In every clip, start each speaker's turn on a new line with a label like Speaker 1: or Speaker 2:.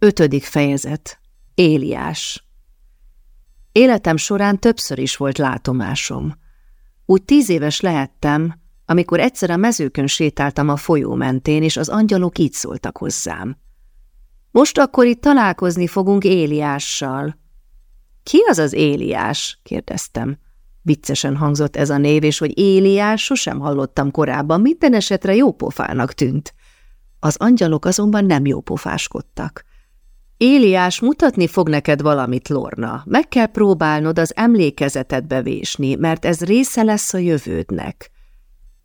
Speaker 1: Ötödik fejezet. Éliás. Életem során többször is volt látomásom. Úgy tíz éves lehettem, amikor egyszer a mezőkön sétáltam a folyó mentén, és az angyalok így szóltak hozzám. Most akkor itt találkozni fogunk Éliással. Ki az az Éliás? kérdeztem. Viccesen hangzott ez a név, és hogy Éliás sosem hallottam korábban, minden esetre jópofának tűnt. Az angyalok azonban nem jópofáskodtak. Éliás mutatni fog neked valamit, Lorna. Meg kell próbálnod az emlékezetedbe vésni, mert ez része lesz a jövődnek.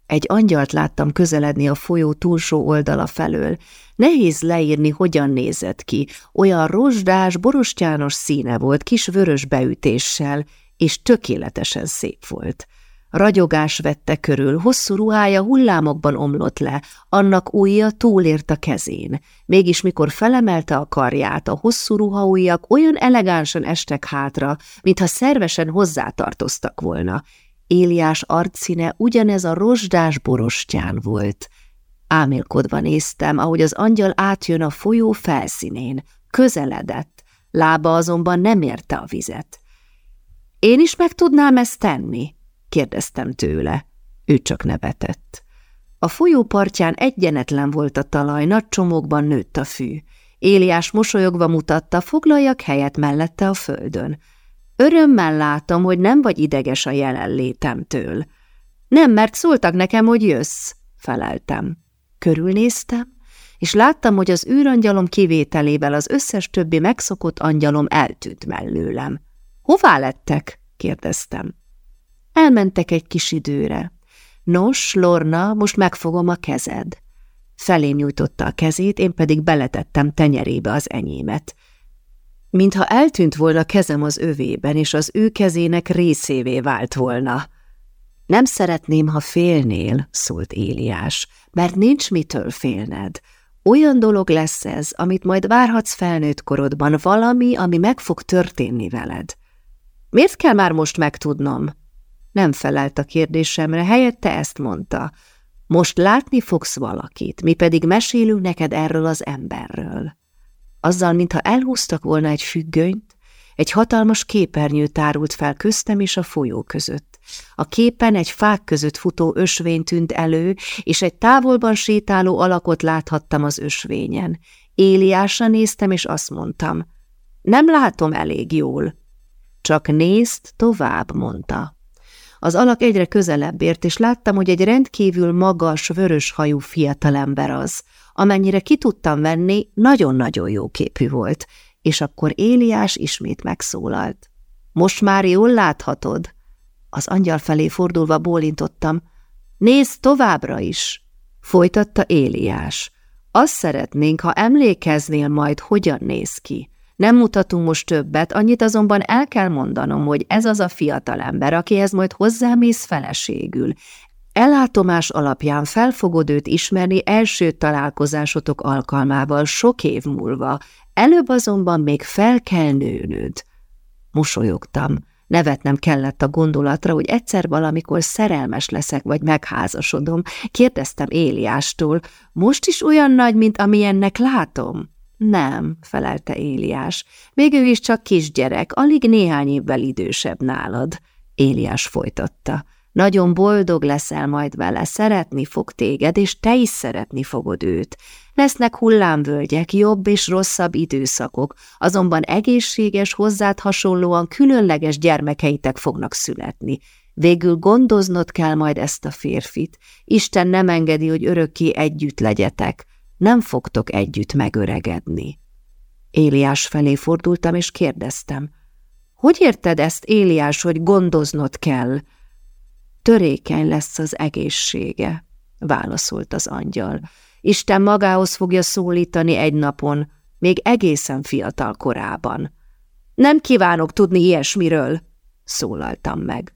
Speaker 1: Egy angyalt láttam közeledni a folyó túlsó oldala felől. Nehéz leírni, hogyan nézett ki. Olyan rozsdás, borostyános színe volt, kis vörös beütéssel, és tökéletesen szép volt. Ragyogás vette körül, hosszú ruhája hullámokban omlott le, annak ujja túlért a kezén. Mégis mikor felemelte a karját, a hosszú ruhaujjak olyan elegánsan estek hátra, mintha szervesen hozzátartoztak volna. Éliás arcszíne ugyanez a rozsdás borostyán volt. Ámélkodva néztem, ahogy az angyal átjön a folyó felszínén. Közeledett, lába azonban nem érte a vizet. Én is meg tudnám ezt tenni? Kérdeztem tőle. Ő csak nevetett. A folyó partján egyenetlen volt a talaj, nagy csomókban nőtt a fű. Éliás mosolyogva mutatta, foglaljak helyet mellette a földön. Örömmel látom, hogy nem vagy ideges a jelenlétemtől. Nem, mert szóltak nekem, hogy jössz, feleltem. Körülnéztem, és láttam, hogy az űrangyalom kivételével az összes többi megszokott angyalom eltűnt mellőlem. Hová lettek? kérdeztem. Elmentek egy kis időre. Nos, Lorna, most megfogom a kezed. Felém nyújtotta a kezét, én pedig beletettem tenyerébe az enyémet. Mintha eltűnt volna kezem az övében, és az ő kezének részévé vált volna. Nem szeretném, ha félnél, szólt Éliás, mert nincs mitől félned. Olyan dolog lesz ez, amit majd várhatsz felnőtt korodban, valami, ami meg fog történni veled. Miért kell már most megtudnom? Nem felelt a kérdésemre, helyette ezt mondta. Most látni fogsz valakit, mi pedig mesélünk neked erről az emberről. Azzal, mintha elhúztak volna egy függönyt, egy hatalmas képernyő tárult fel köztem és a folyó között. A képen egy fák között futó ösvény tűnt elő, és egy távolban sétáló alakot láthattam az ösvényen. Éliásra néztem, és azt mondtam, nem látom elég jól. Csak nézd tovább, mondta. Az alak egyre közelebb ért, és láttam, hogy egy rendkívül magas, vörös hajú fiatalember az. Amennyire ki tudtam venni, nagyon-nagyon jó képű volt, és akkor Éliás ismét megszólalt. Most már jól láthatod? Az angyal felé fordulva bólintottam. Nézd továbbra is! Folytatta Éliás. Azt szeretnénk, ha emlékeznél majd, hogyan néz ki. Nem mutatunk most többet, annyit azonban el kell mondanom, hogy ez az a fiatalember, akihez majd hozzámész feleségül. Ellátomás alapján fel fogod őt ismerni első találkozásotok alkalmával sok év múlva, előbb azonban még fel kell nőnöd. Mosolyogtam. Nevetnem kellett a gondolatra, hogy egyszer valamikor szerelmes leszek, vagy megházasodom. Kérdeztem Éliástól, most is olyan nagy, mint amilyennek látom? Nem, felelte Éliás. Még ő is csak kisgyerek, alig néhány évvel idősebb nálad. Éliás folytatta. Nagyon boldog leszel majd vele, szeretni fog téged, és te is szeretni fogod őt. Lesznek hullámvölgyek, jobb és rosszabb időszakok, azonban egészséges, hozzád hasonlóan különleges gyermekeitek fognak születni. Végül gondoznod kell majd ezt a férfit. Isten nem engedi, hogy örökké együtt legyetek nem fogtok együtt megöregedni. Éliás felé fordultam, és kérdeztem, hogy érted ezt, Éliás, hogy gondoznod kell? Törékeny lesz az egészsége, válaszolt az angyal. Isten magához fogja szólítani egy napon, még egészen fiatal korában. Nem kívánok tudni ilyesmiről, szólaltam meg.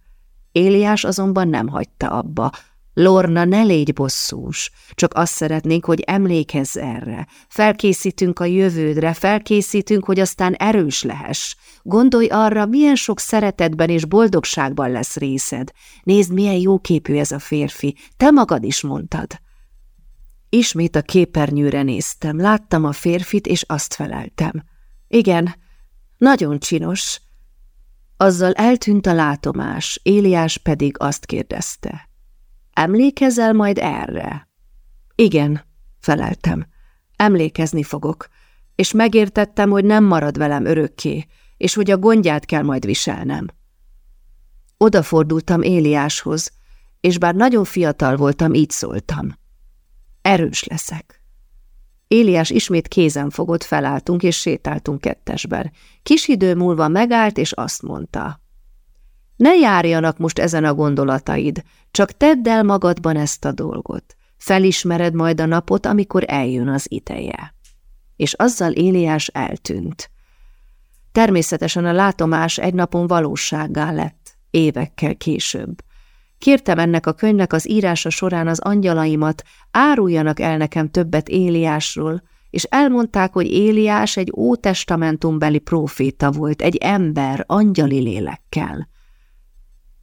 Speaker 1: Éliás azonban nem hagyta abba, Lorna, ne légy bosszús, csak azt szeretnénk, hogy emlékezz erre. Felkészítünk a jövődre, felkészítünk, hogy aztán erős lehess. Gondolj arra, milyen sok szeretetben és boldogságban lesz részed. Nézd, milyen jóképű ez a férfi, te magad is mondtad. Ismét a képernyőre néztem, láttam a férfit, és azt feleltem. Igen, nagyon csinos. Azzal eltűnt a látomás, Éliás pedig azt kérdezte. Emlékezel majd erre? Igen, feleltem. Emlékezni fogok, és megértettem, hogy nem marad velem örökké, és hogy a gondját kell majd viselnem. Odafordultam Éliáshoz, és bár nagyon fiatal voltam, így szóltam. Erős leszek. Éliás ismét kézen fogott, felálltunk és sétáltunk kettesben. Kis idő múlva megállt, és azt mondta. Ne járjanak most ezen a gondolataid, csak tedd el magadban ezt a dolgot. Felismered majd a napot, amikor eljön az ideje. És azzal Éliás eltűnt. Természetesen a látomás egy napon valósággá lett, évekkel később. Kértem ennek a könyvnek az írása során az angyalaimat, áruljanak el nekem többet Éliásról, és elmondták, hogy Éliás egy ótestamentumbeli próféta volt, egy ember, angyali lélekkel.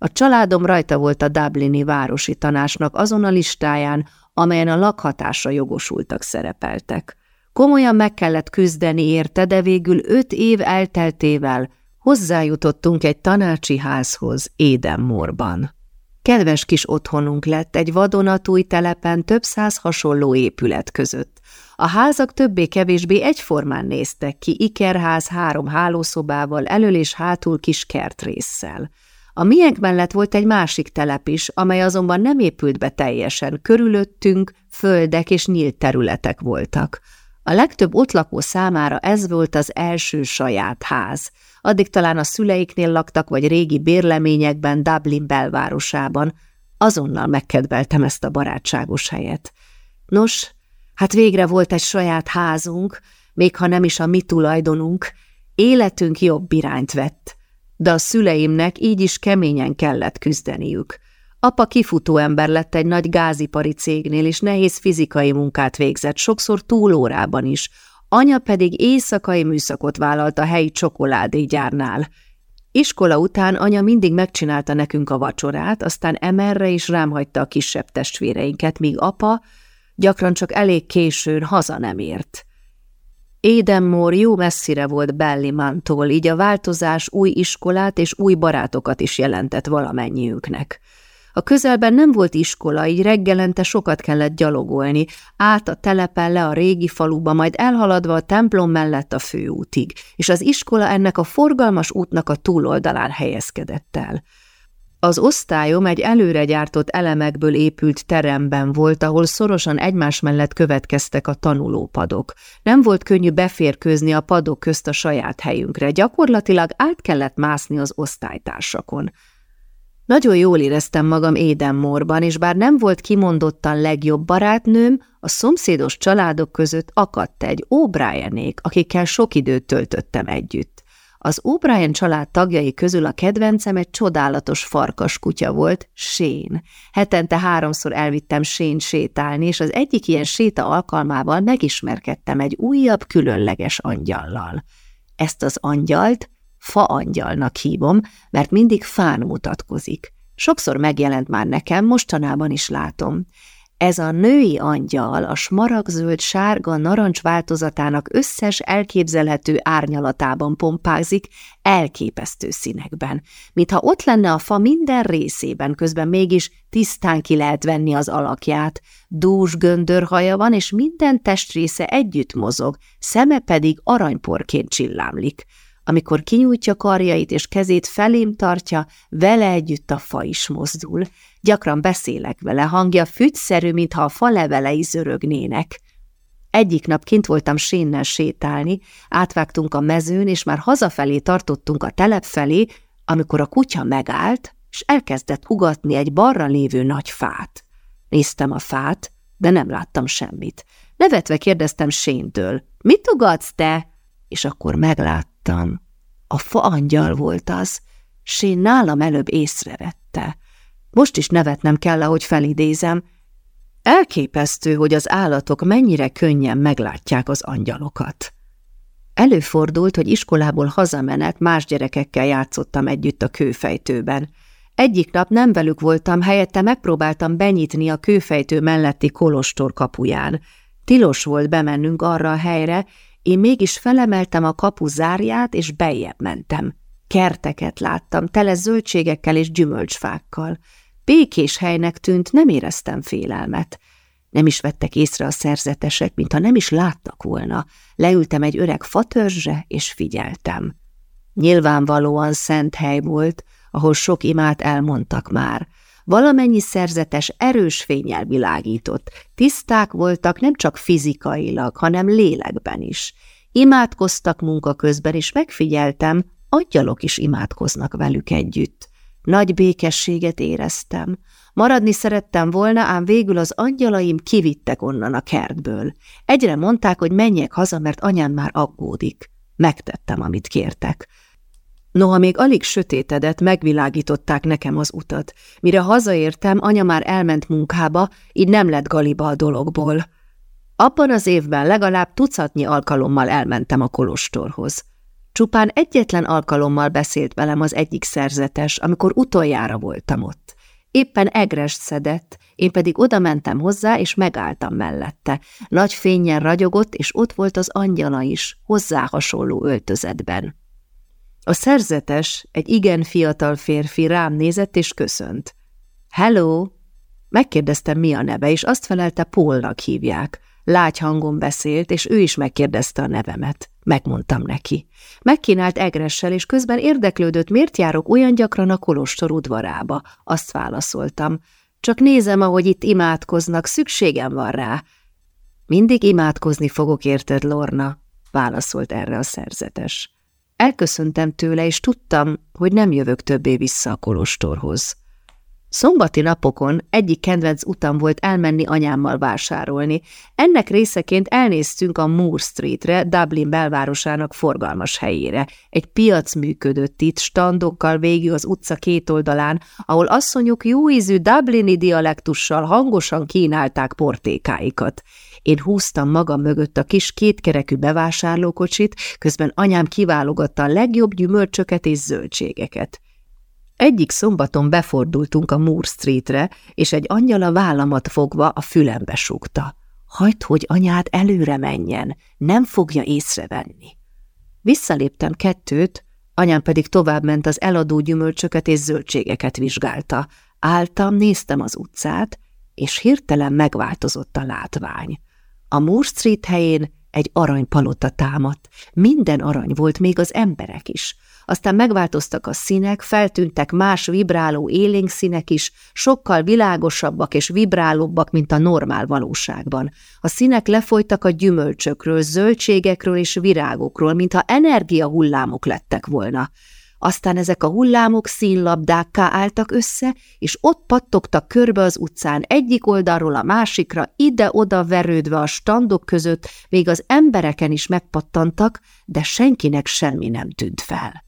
Speaker 1: A családom rajta volt a Dublini városi tanácsnak azon a listáján, amelyen a lakhatásra jogosultak szerepeltek. Komolyan meg kellett küzdeni érte, de végül öt év elteltével hozzájutottunk egy tanácsi házhoz Édenmorban. Kedves kis otthonunk lett egy vadonatúj telepen több száz hasonló épület között. A házak többé-kevésbé egyformán néztek ki, ikerház három hálószobával, elől és hátul kis kertrészsel. A miénk mellett volt egy másik telep is, amely azonban nem épült be teljesen, körülöttünk földek és nyílt területek voltak. A legtöbb ott lakó számára ez volt az első saját ház. Addig talán a szüleiknél laktak, vagy régi bérleményekben Dublin belvárosában. Azonnal megkedveltem ezt a barátságos helyet. Nos, hát végre volt egy saját házunk, még ha nem is a mi tulajdonunk, életünk jobb irányt vett, de a szüleimnek így is keményen kellett küzdeniük. Apa kifutó ember lett egy nagy gázipari cégnél, és nehéz fizikai munkát végzett, sokszor túlórában is. Anya pedig éjszakai műszakot vállalt a helyi csokoládégyárnál. Iskola után anya mindig megcsinálta nekünk a vacsorát, aztán emerre is rám hagyta a kisebb testvéreinket, míg apa gyakran csak elég későn haza nem ért. Édenmór jó messzire volt Bellimantól, így a változás új iskolát és új barátokat is jelentett valamennyiüknek. A közelben nem volt iskola, így reggelente sokat kellett gyalogolni, át a telepen le a régi faluba, majd elhaladva a templom mellett a főútig, és az iskola ennek a forgalmas útnak a túloldalán helyezkedett el. Az osztályom egy előre gyártott elemekből épült teremben volt, ahol szorosan egymás mellett következtek a tanulópadok. Nem volt könnyű beférkőzni a padok közt a saját helyünkre, gyakorlatilag át kellett mászni az osztálytársakon. Nagyon jól éreztem magam Édenmorban, és bár nem volt kimondottan legjobb barátnőm, a szomszédos családok között akadt egy O'Brienék, akikkel sok időt töltöttem együtt. Az O'Brien család tagjai közül a kedvencem egy csodálatos farkas kutya volt, Sén. Hetente háromszor elvittem Sén sétálni, és az egyik ilyen séta alkalmával megismerkedtem egy újabb, különleges angyallal. Ezt az angyalt faangyalnak hívom, mert mindig fán mutatkozik. Sokszor megjelent már nekem, mostanában is látom. Ez a női angyal a smaragzöld sárga narancs változatának összes elképzelhető árnyalatában pompázik, elképesztő színekben. Mintha ott lenne a fa minden részében, közben mégis tisztán ki lehet venni az alakját. Dús göndörhaja van, és minden testrésze együtt mozog, szeme pedig aranyporként csillámlik. Amikor kinyújtja karjait és kezét felém tartja, vele együtt a fa is mozdul. Gyakran beszélek vele, hangja fügyszerű, mintha a fa levelei zörögnének. Egyik nap kint voltam sénnel sétálni, átvágtunk a mezőn, és már hazafelé tartottunk a telep felé, amikor a kutya megállt, és elkezdett ugatni egy barra lévő nagy fát. Néztem a fát, de nem láttam semmit. Nevetve kérdeztem Séntől, mit ugatsz te? És akkor meglát láttam. A fa angyal volt az, Sén nálam előbb észrevette. Most is nevetnem kell, ahogy felidézem. Elképesztő, hogy az állatok mennyire könnyen meglátják az angyalokat. Előfordult, hogy iskolából hazamenet más gyerekekkel játszottam együtt a kőfejtőben. Egyik nap nem velük voltam, helyette megpróbáltam benyitni a kőfejtő melletti kolostor kapuján. Tilos volt bemennünk arra a helyre, én mégis felemeltem a kapu zárját, és bejjebb mentem. Kerteket láttam, tele zöldségekkel és gyümölcsfákkal. Békés helynek tűnt, nem éreztem félelmet. Nem is vettek észre a szerzetesek, mintha nem is láttak volna. Leültem egy öreg fatörzsre, és figyeltem. Nyilvánvalóan szent hely volt, ahol sok imát elmondtak már. Valamennyi szerzetes erős fényel világított. Tiszták voltak nem csak fizikailag, hanem lélekben is. Imádkoztak munka közben, és megfigyeltem, angyalok is imádkoznak velük együtt. Nagy békességet éreztem. Maradni szerettem volna, ám végül az angyalaim kivittek onnan a kertből. Egyre mondták, hogy menjek haza, mert anyám már aggódik. Megtettem, amit kértek. Noha még alig sötétedett, megvilágították nekem az utat. Mire hazaértem, anya már elment munkába, így nem lett galiba a dologból. Abban az évben legalább tucatnyi alkalommal elmentem a kolostorhoz. Csupán egyetlen alkalommal beszélt velem az egyik szerzetes, amikor utoljára voltam ott. Éppen egrest szedett, én pedig oda mentem hozzá, és megálltam mellette. Nagy fényen ragyogott, és ott volt az angyala is, hozzá hasonló öltözetben. A szerzetes, egy igen fiatal férfi rám nézett és köszönt. Hello! Megkérdeztem, mi a neve, és azt felelte, Pólnak hívják. Lágy hangon beszélt, és ő is megkérdezte a nevemet. Megmondtam neki. Megkínált egressel, és közben érdeklődött, miért járok olyan gyakran a kolostor udvarába. Azt válaszoltam. Csak nézem, ahogy itt imádkoznak, szükségem van rá. Mindig imádkozni fogok, érted, Lorna? Válaszolt erre a szerzetes. Elköszöntem tőle, és tudtam, hogy nem jövök többé vissza a kolostorhoz. Szombati napokon egyik kedvenc utam volt elmenni anyámmal vásárolni. Ennek részeként elnéztünk a Moore Streetre, Dublin belvárosának forgalmas helyére. Egy piac működött itt, standokkal végig az utca két oldalán, ahol asszonyok jóízű dublini dialektussal hangosan kínálták portékáikat. Én húztam magam mögött a kis kétkerekű bevásárlókocsit, közben anyám kiválogatta a legjobb gyümölcsöket és zöldségeket. Egyik szombaton befordultunk a Moore Streetre, és egy angyal a vállamat fogva a fülembe súgta. Hagyd, hogy anyád előre menjen, nem fogja észrevenni. Visszaléptem kettőt, anyám pedig továbbment az eladó gyümölcsöket és zöldségeket vizsgálta. Álltam, néztem az utcát, és hirtelen megváltozott a látvány. A Moore Street helyén egy aranypalota támadt. Minden arany volt, még az emberek is. Aztán megváltoztak a színek, feltűntek más vibráló élénk színek is, sokkal világosabbak és vibrálóbbak, mint a normál valóságban. A színek lefolytak a gyümölcsökről, zöldségekről és virágokról, mintha energiahullámok lettek volna. Aztán ezek a hullámok színlabdákká álltak össze, és ott pattogtak körbe az utcán egyik oldalról a másikra, ide-oda verődve a standok között, még az embereken is megpattantak, de senkinek semmi nem tűnt fel.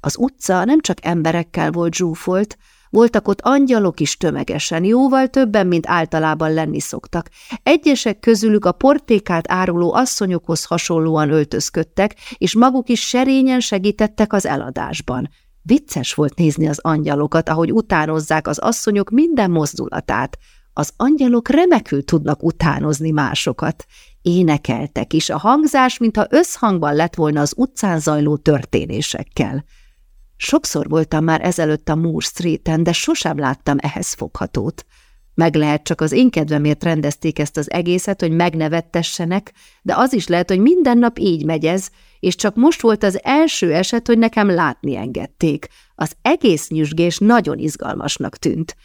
Speaker 1: Az utca nem csak emberekkel volt zsúfolt, voltak ott angyalok is tömegesen, jóval többen, mint általában lenni szoktak. Egyesek közülük a portékát áruló asszonyokhoz hasonlóan öltözködtek, és maguk is serényen segítettek az eladásban. Vicces volt nézni az angyalokat, ahogy utánozzák az asszonyok minden mozdulatát. Az angyalok remekül tudnak utánozni másokat. Énekeltek is, a hangzás, mintha összhangban lett volna az utcán zajló történésekkel. Sokszor voltam már ezelőtt a Moore Street-en, de sosem láttam ehhez foghatót. Meg lehet csak az én kedvemért rendezték ezt az egészet, hogy megnevettessenek, de az is lehet, hogy minden nap így megy ez, és csak most volt az első eset, hogy nekem látni engedték. Az egész nyüzsgés nagyon izgalmasnak tűnt.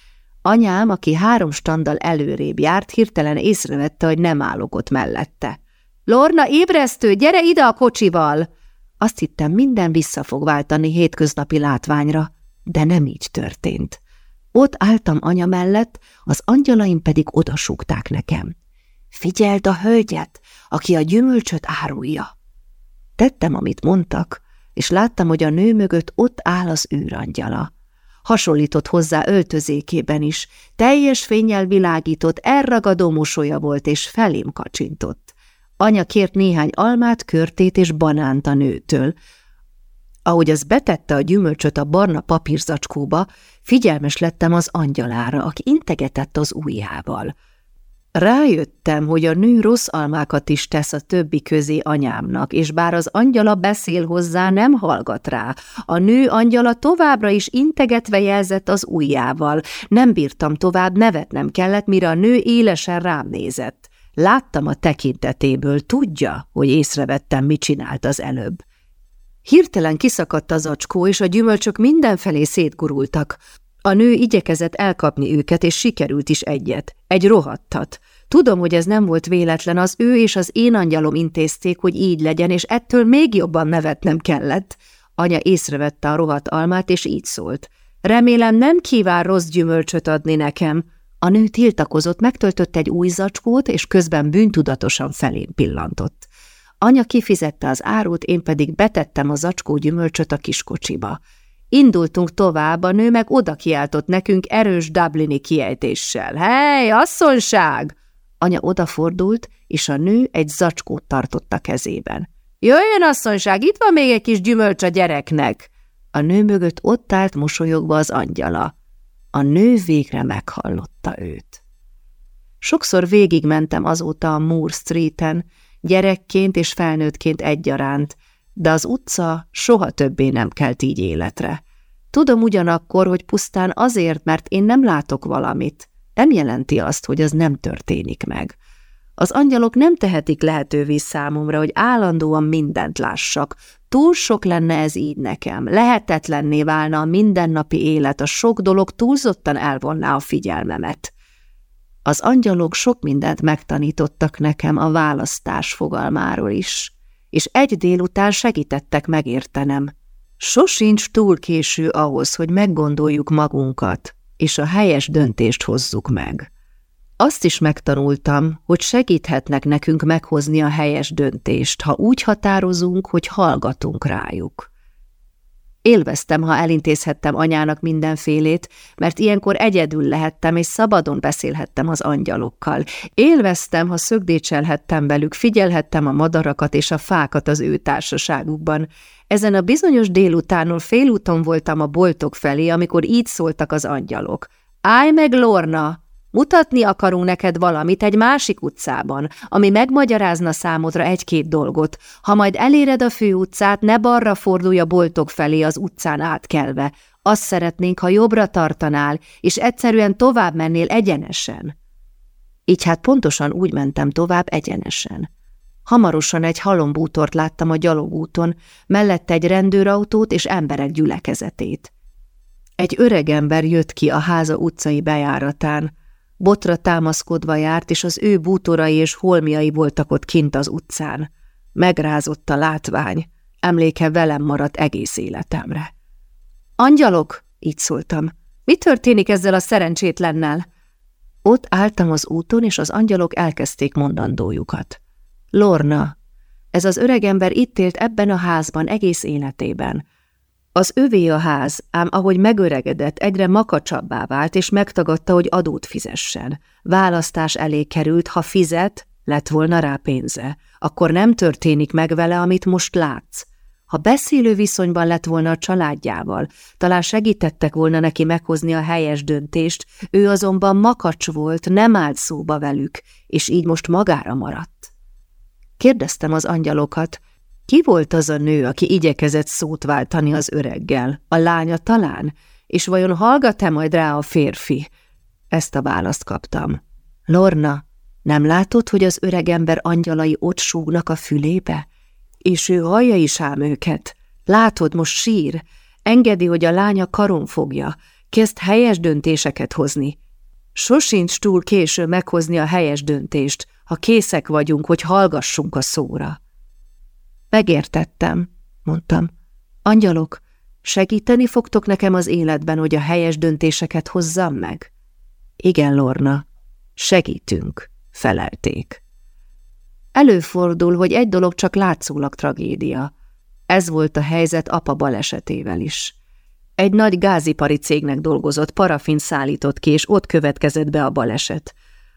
Speaker 1: Anyám, aki három standal előrébb járt, hirtelen észrevette, hogy nem állok ott mellette. – Lorna, ébresztő, gyere ide a kocsival! Azt hittem, minden vissza fog váltani hétköznapi látványra, de nem így történt. Ott álltam anya mellett, az angyalaim pedig odasúgták nekem. Figyeld a hölgyet, aki a gyümölcsöt árulja. Tettem, amit mondtak, és láttam, hogy a nő mögött ott áll az űrangyala. Hasonlított hozzá öltözékében is, teljes fényjel világított, elragadó mosolya volt, és felém kacsintott. Anya kért néhány almát, körtét és banánt a nőtől. Ahogy az betette a gyümölcsöt a barna papírzacskóba, figyelmes lettem az angyalára, aki integetett az ujjával. Rájöttem, hogy a nő rossz almákat is tesz a többi közé anyámnak, és bár az angyala beszél hozzá, nem hallgat rá. A nő angyala továbbra is integetve jelzett az ujjával. Nem bírtam tovább, nevetnem kellett, mire a nő élesen rám nézett. Láttam a tekintetéből, tudja, hogy észrevettem, mit csinált az előbb. Hirtelen kiszakadt az acskó, és a gyümölcsök mindenfelé szétgurultak. A nő igyekezett elkapni őket, és sikerült is egyet. Egy rohadtat. Tudom, hogy ez nem volt véletlen, az ő és az én angyalom intézték, hogy így legyen, és ettől még jobban nevetnem kellett. Anya észrevette a rohadt almát, és így szólt. Remélem nem kíván rossz gyümölcsöt adni nekem. A nő tiltakozott, megtöltött egy új zacskót, és közben bűntudatosan felén pillantott. Anya kifizette az árut, én pedig betettem a zacskó gyümölcsöt a kiskocsiba. Indultunk tovább, a nő meg oda kiáltott nekünk erős dublini kiejtéssel. – Hely, asszonyság! Anya odafordult, és a nő egy zacskót tartott a kezében. – Jöjjön, asszonyság, itt van még egy kis gyümölcs a gyereknek! A nő mögött ott állt mosolyogva az angyala. A nő végre meghallotta őt. Sokszor végigmentem azóta a Moore Street-en, gyerekként és felnőttként egyaránt, de az utca soha többé nem kelt így életre. Tudom ugyanakkor, hogy pusztán azért, mert én nem látok valamit, nem jelenti azt, hogy az nem történik meg. Az angyalok nem tehetik lehetővé számomra, hogy állandóan mindent lássak. Túl sok lenne ez így nekem. Lehetetlenné válna a mindennapi élet, a sok dolog túlzottan elvonná a figyelmemet. Az angyalok sok mindent megtanítottak nekem a választás fogalmáról is, és egy délután segítettek megértenem. Sosincs túl késő ahhoz, hogy meggondoljuk magunkat, és a helyes döntést hozzuk meg. Azt is megtanultam, hogy segíthetnek nekünk meghozni a helyes döntést, ha úgy határozunk, hogy hallgatunk rájuk. Élveztem, ha elintézhettem anyának mindenfélét, mert ilyenkor egyedül lehettem, és szabadon beszélhettem az angyalokkal. Élveztem, ha szögdécselhettem velük, figyelhettem a madarakat és a fákat az ő társaságukban. Ezen a bizonyos délutánon félúton voltam a boltok felé, amikor így szóltak az angyalok. Állj meg, Lorna! Mutatni akarunk neked valamit egy másik utcában, ami megmagyarázna számodra egy-két dolgot. Ha majd eléred a fő utcát, ne balra fordulj a boltok felé az utcán átkelve. Azt szeretnénk, ha jobbra tartanál, és egyszerűen tovább mennél egyenesen. Így hát pontosan úgy mentem tovább egyenesen. Hamarosan egy halombútort láttam a gyalogúton, mellette egy rendőrautót és emberek gyülekezetét. Egy öreg ember jött ki a háza utcai bejáratán, Botra támaszkodva járt, és az ő bútorai és holmiai voltak ott kint az utcán. Megrázott a látvány, emléke velem maradt egész életemre. Angyalok, így szóltam, mi történik ezzel a szerencsétlennel? Ott álltam az úton, és az angyalok elkezdték mondandójukat. Lorna, ez az öregember itt élt ebben a házban egész életében. Az övé a ház, ám ahogy megöregedett, egyre makacsabbá vált, és megtagadta, hogy adót fizessen. Választás elé került, ha fizet, lett volna rá pénze. Akkor nem történik meg vele, amit most látsz. Ha beszélő viszonyban lett volna a családjával, talán segítettek volna neki meghozni a helyes döntést, ő azonban makacs volt, nem állt szóba velük, és így most magára maradt. Kérdeztem az angyalokat, ki volt az a nő, aki igyekezett szót váltani az öreggel? A lánya talán? És vajon hallgat-e majd rá a férfi? Ezt a választ kaptam. Lorna, nem látod, hogy az öregember angyalai ott súgnak a fülébe? És ő hallja is ám őket. Látod, most sír. Engedi, hogy a lánya karon fogja. Kezd helyes döntéseket hozni. Sosincs túl késő meghozni a helyes döntést, ha készek vagyunk, hogy hallgassunk a szóra. Megértettem, mondtam. Angyalok, segíteni fogtok nekem az életben, hogy a helyes döntéseket hozzam meg? Igen, Lorna, segítünk, felelték. Előfordul, hogy egy dolog csak látszólag tragédia. Ez volt a helyzet apa balesetével is. Egy nagy gázipari cégnek dolgozott, parafin szállított ki, és ott következett be a baleset.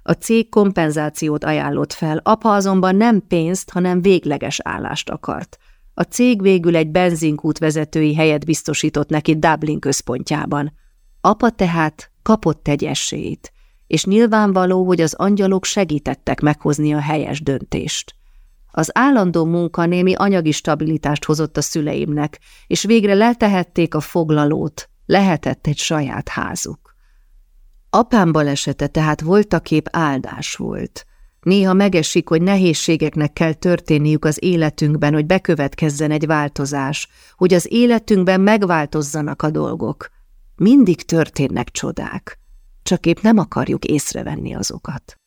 Speaker 1: A cég kompenzációt ajánlott fel, apa azonban nem pénzt, hanem végleges állást akart. A cég végül egy benzinkút vezetői helyet biztosított neki Dublin központjában. Apa tehát kapott egy esélyt, és nyilvánvaló, hogy az angyalok segítettek meghozni a helyes döntést. Az állandó munka némi anyagi stabilitást hozott a szüleimnek, és végre letehették a foglalót, lehetett egy saját házuk. Apám balesete tehát voltakép áldás volt. Néha megesik, hogy nehézségeknek kell történniük az életünkben, hogy bekövetkezzen egy változás, hogy az életünkben megváltozzanak a dolgok. Mindig történnek csodák, csak épp nem akarjuk észrevenni azokat.